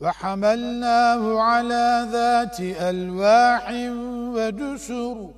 وحملناه على ذات ألواح ودسر